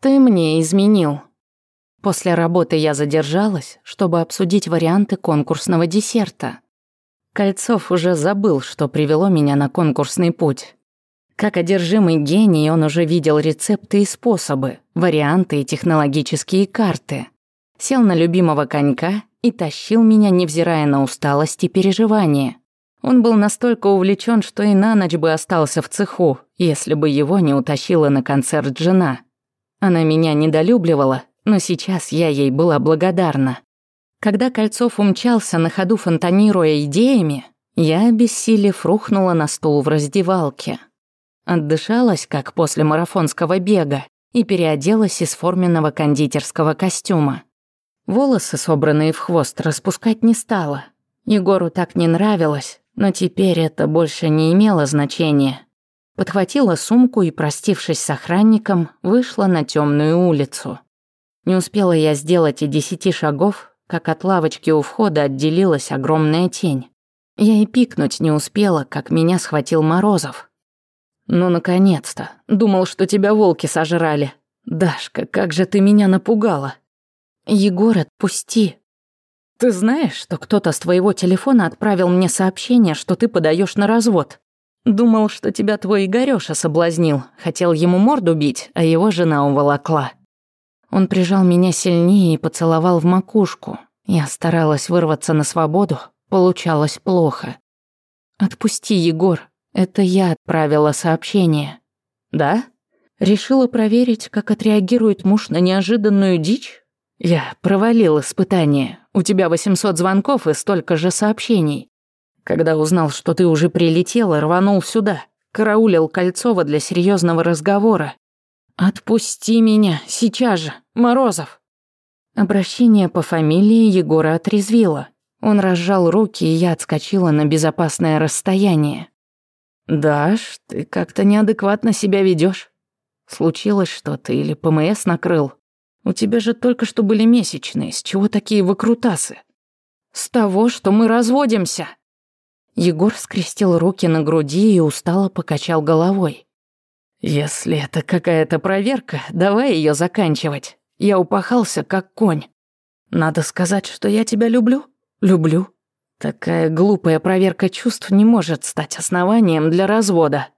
Ты мне изменил. После работы я задержалась, чтобы обсудить варианты конкурсного десерта. Кольцов уже забыл, что привело меня на конкурсный путь. Как одержимый гений, он уже видел рецепты и способы, варианты и технологические карты. Сел на любимого конька и тащил меня, невзирая на усталость и переживания. Он был настолько увлечен, что и на ночь бы остался в цеху, если бы его не утащила на концерт жена. Она меня недолюбливала, но сейчас я ей была благодарна. Когда Кольцов умчался, на ходу фонтанируя идеями, я, обессилев, рухнула на стул в раздевалке. Отдышалась, как после марафонского бега, и переоделась из форменного кондитерского костюма. Волосы, собранные в хвост, распускать не стала. Егору так не нравилось, но теперь это больше не имело значения подхватила сумку и, простившись с охранником, вышла на темную улицу. Не успела я сделать и десяти шагов, как от лавочки у входа отделилась огромная тень. Я и пикнуть не успела, как меня схватил Морозов. «Ну, наконец-то! Думал, что тебя волки сожрали. Дашка, как же ты меня напугала!» «Егор, отпусти!» «Ты знаешь, что кто-то с твоего телефона отправил мне сообщение, что ты подаешь на развод?» Думал, что тебя твой Игорёша соблазнил. Хотел ему морду бить, а его жена уволокла. Он прижал меня сильнее и поцеловал в макушку. Я старалась вырваться на свободу. Получалось плохо. «Отпусти, Егор. Это я отправила сообщение». «Да?» Решила проверить, как отреагирует муж на неожиданную дичь? Я провалил испытание. У тебя 800 звонков и столько же сообщений. Когда узнал, что ты уже прилетела, рванул сюда, караулил Кольцова для серьезного разговора. «Отпусти меня, сейчас же, Морозов!» Обращение по фамилии Егора отрезвило. Он разжал руки, и я отскочила на безопасное расстояние. «Даш, ты как-то неадекватно себя ведешь. Случилось что-то или ПМС накрыл? У тебя же только что были месячные, с чего такие выкрутасы?» «С того, что мы разводимся!» Егор скрестил руки на груди и устало покачал головой. «Если это какая-то проверка, давай ее заканчивать. Я упахался, как конь. Надо сказать, что я тебя люблю? Люблю. Такая глупая проверка чувств не может стать основанием для развода.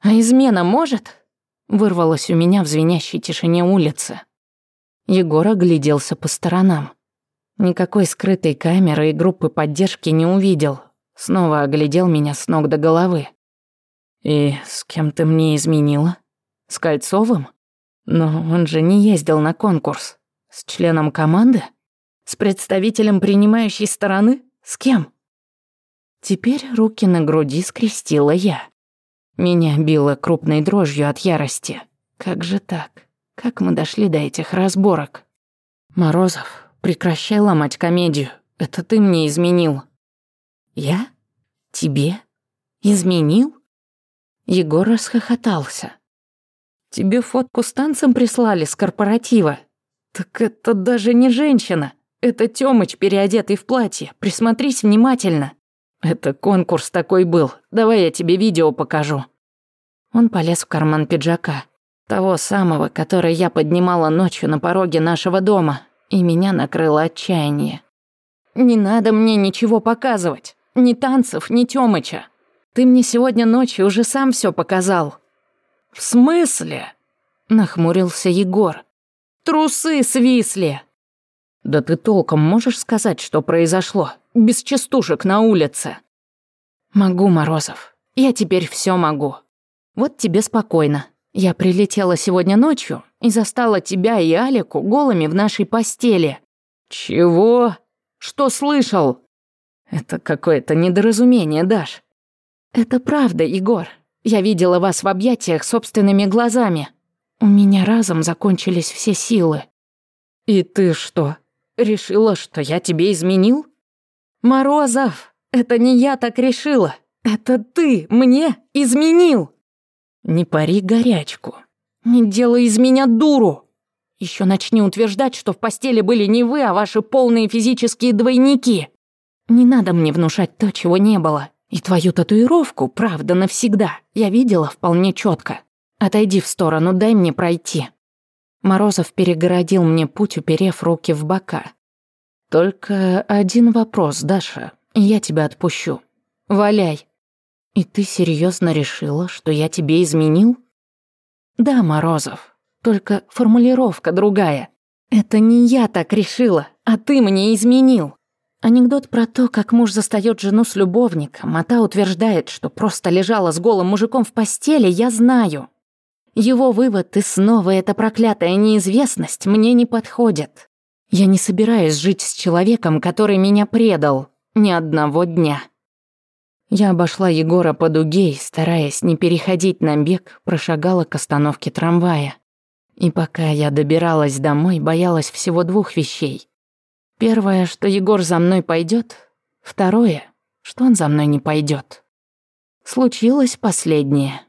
А измена может?» Вырвалось у меня в звенящей тишине улицы. Егор огляделся по сторонам. Никакой скрытой камеры и группы поддержки не увидел. Снова оглядел меня с ног до головы. «И с кем ты мне изменила? С Кольцовым? Но он же не ездил на конкурс. С членом команды? С представителем принимающей стороны? С кем?» Теперь руки на груди скрестила я. Меня било крупной дрожью от ярости. Как же так? Как мы дошли до этих разборок? Морозов, прекращай ломать комедию. Это ты мне изменил. Я? Тебе? Изменил? Егор расхохотался. «Тебе фотку с танцем прислали с корпоратива? Так это даже не женщина. Это Тёмыч, переодетый в платье. Присмотрись внимательно. Это конкурс такой был. Давай я тебе видео покажу». Он полез в карман пиджака. Того самого, который я поднимала ночью на пороге нашего дома. И Ни танцев, ни Тёмыча. Ты мне сегодня ночью уже сам все показал». «В смысле?» — нахмурился Егор. «Трусы свисли!» «Да ты толком можешь сказать, что произошло? Без частушек на улице!» «Могу, Морозов. Я теперь все могу. Вот тебе спокойно. Я прилетела сегодня ночью и застала тебя и Алику голыми в нашей постели». «Чего? Что слышал?» «Это какое-то недоразумение, Даш». «Это правда, Егор. Я видела вас в объятиях собственными глазами. У меня разом закончились все силы». «И ты что, решила, что я тебе изменил?» «Морозов, это не я так решила. Это ты мне изменил!» «Не пари горячку. Не делай из меня дуру!» Еще начни утверждать, что в постели были не вы, а ваши полные физические двойники!» Не надо мне внушать то, чего не было. И твою татуировку, правда, навсегда. Я видела вполне четко. Отойди в сторону, дай мне пройти. Морозов перегородил мне путь, уперев руки в бока. Только один вопрос, Даша, и я тебя отпущу. Валяй. И ты серьезно решила, что я тебе изменил? Да, Морозов, только формулировка другая. Это не я так решила, а ты мне изменил. Анекдот про то, как муж застаёт жену с любовником, а та утверждает, что просто лежала с голым мужиком в постели, я знаю. Его вывод и снова эта проклятая неизвестность мне не подходит. Я не собираюсь жить с человеком, который меня предал. Ни одного дня. Я обошла Егора по дуге и, стараясь не переходить на бег, прошагала к остановке трамвая. И пока я добиралась домой, боялась всего двух вещей — Первое, что Егор за мной пойдет. Второе, что он за мной не пойдет. Случилось последнее.